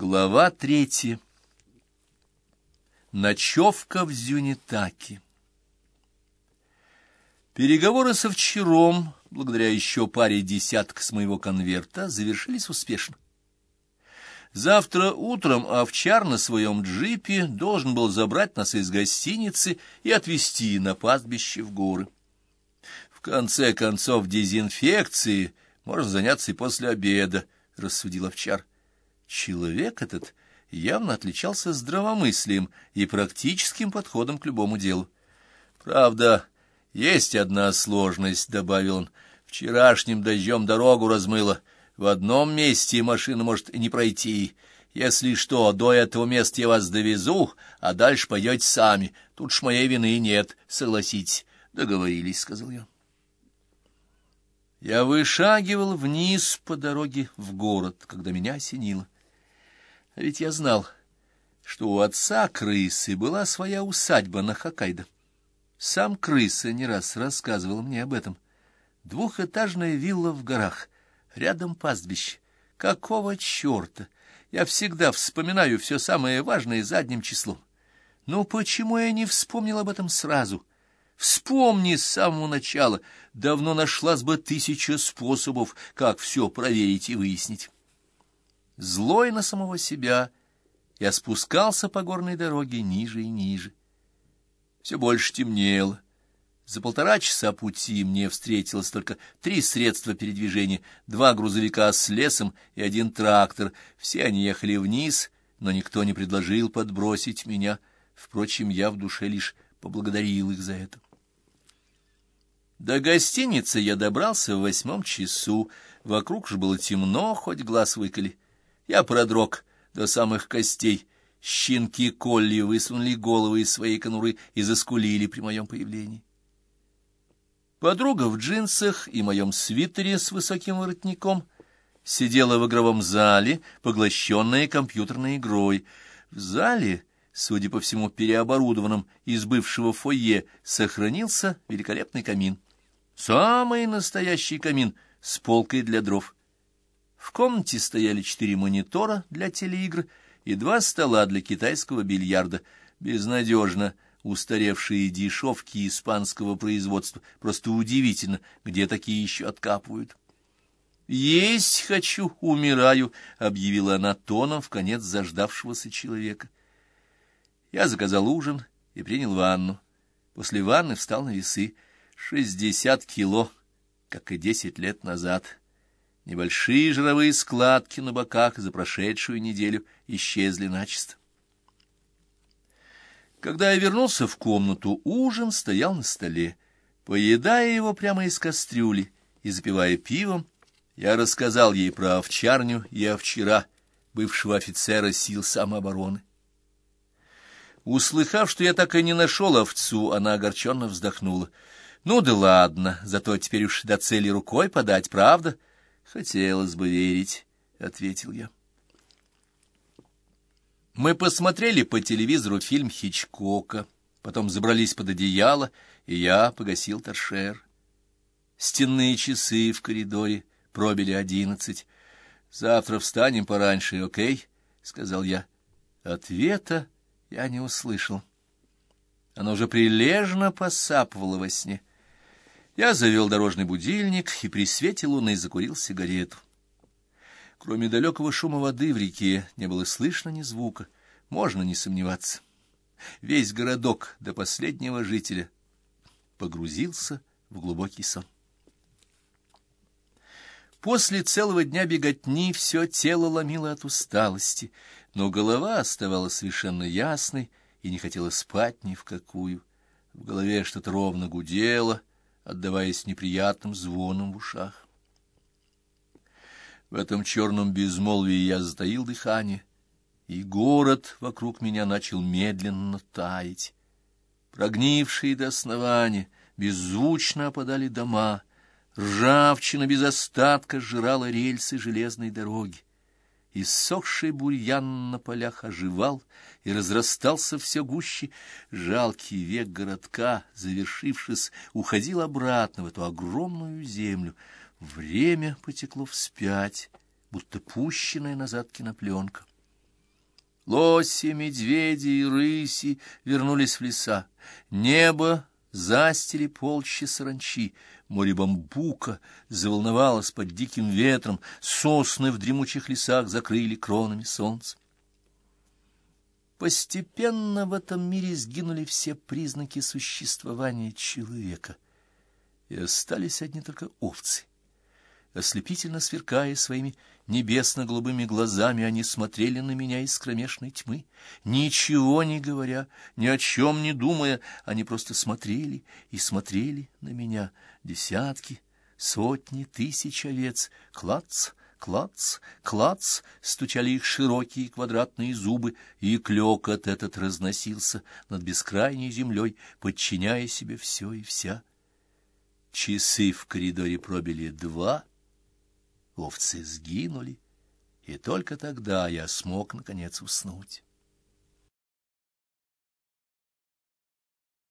Глава третья. Ночевка в Зюнитаке. Переговоры со вчером, благодаря еще паре десяток с моего конверта, завершились успешно. Завтра утром овчар на своем джипе должен был забрать нас из гостиницы и отвезти на пастбище в горы. В конце концов, дезинфекции можно заняться и после обеда, — рассудил овчар. Человек этот явно отличался здравомыслием и практическим подходом к любому делу. Правда, есть одна сложность, — добавил он, — вчерашним дождем дорогу размыло. В одном месте машина может не пройти. Если что, до этого места я вас довезу, а дальше пойдете сами. Тут ж моей вины нет, согласитесь. Договорились, — сказал я. Я вышагивал вниз по дороге в город, когда меня осенило. А ведь я знал, что у отца крысы была своя усадьба на Хоккайдо. Сам крыса не раз рассказывал мне об этом. Двухэтажная вилла в горах, рядом пастбище. Какого черта? Я всегда вспоминаю все самое важное задним числом. Но почему я не вспомнил об этом сразу? Вспомни с самого начала. Давно нашлась бы тысяча способов, как все проверить и выяснить. Злой на самого себя, я спускался по горной дороге ниже и ниже. Все больше темнело. За полтора часа пути мне встретилось только три средства передвижения, два грузовика с лесом и один трактор. Все они ехали вниз, но никто не предложил подбросить меня. Впрочем, я в душе лишь поблагодарил их за это. До гостиницы я добрался в восьмом часу. Вокруг же было темно, хоть глаз выколи. Я продрог до самых костей. Щенки Колли высунули головы из своей конуры и заскулили при моем появлении. Подруга в джинсах и моем свитере с высоким воротником сидела в игровом зале, поглощенная компьютерной игрой. В зале, судя по всему переоборудованном из бывшего фойе, сохранился великолепный камин. Самый настоящий камин с полкой для дров. В комнате стояли четыре монитора для телеигр и два стола для китайского бильярда, безнадежно устаревшие дешевки испанского производства. Просто удивительно, где такие еще откапывают. «Есть хочу, умираю», — объявила она тоном в конец заждавшегося человека. Я заказал ужин и принял ванну. После ванны встал на весы. Шестьдесят кило, как и десять лет назад. Небольшие жировые складки на боках за прошедшую неделю исчезли начисто. Когда я вернулся в комнату, ужин стоял на столе. Поедая его прямо из кастрюли и запивая пивом, я рассказал ей про овчарню и овчара, бывшего офицера сил самообороны. Услыхав, что я так и не нашел овцу, она огорченно вздохнула. «Ну да ладно, зато теперь уж до цели рукой подать, правда?» Хотелось бы верить, — ответил я. Мы посмотрели по телевизору фильм Хичкока, потом забрались под одеяло, и я погасил торшер. Стенные часы в коридоре пробили одиннадцать. «Завтра встанем пораньше, окей?» — сказал я. Ответа я не услышал. Она уже прилежно посапывала во сне. Я завел дорожный будильник и при свете луны закурил сигарету. Кроме далекого шума воды в реке не было слышно ни звука, можно не сомневаться. Весь городок до последнего жителя погрузился в глубокий сон. После целого дня беготни все тело ломило от усталости, но голова оставалась совершенно ясной и не хотела спать ни в какую. В голове что-то ровно гудело, отдаваясь неприятным звоном в ушах. В этом черном безмолвии я затаил дыхание, и город вокруг меня начал медленно таять. Прогнившие до основания, беззвучно опадали дома, ржавчина без остатка сжирала рельсы железной дороги. Иссохший бурьян на полях оживал и разрастался все гуще. Жалкий век городка, завершившись, уходил обратно в эту огромную землю. Время потекло вспять, будто пущенная назад кинопленка. Лоси, медведи и рыси вернулись в леса. Небо застили полчища саранчи, море бамбука заволновалось под диким ветром, сосны в дремучих лесах закрыли кронами солнца. Постепенно в этом мире сгинули все признаки существования человека, и остались одни только овцы. Ослепительно сверкая своими небесно-голубыми глазами, они смотрели на меня из кромешной тьмы. Ничего не говоря, ни о чем не думая, они просто смотрели и смотрели на меня. Десятки, сотни, тысяч овец, клац, клац, клац, стучали их широкие квадратные зубы, и клёкот этот разносился над бескрайней землей, подчиняя себе все и вся. Часы в коридоре пробили два, овцы сгинули, и только тогда я смог, наконец, уснуть.